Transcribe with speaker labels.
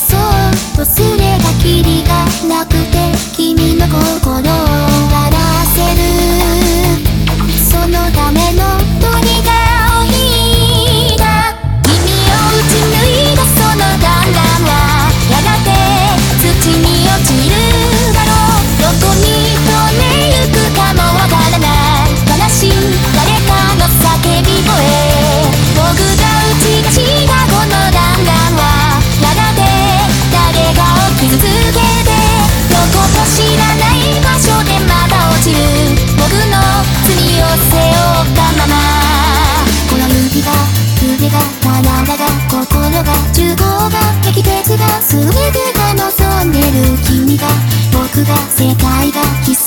Speaker 1: そう。とする中房が適切が全てが望んでる。君が僕が世界が奇跡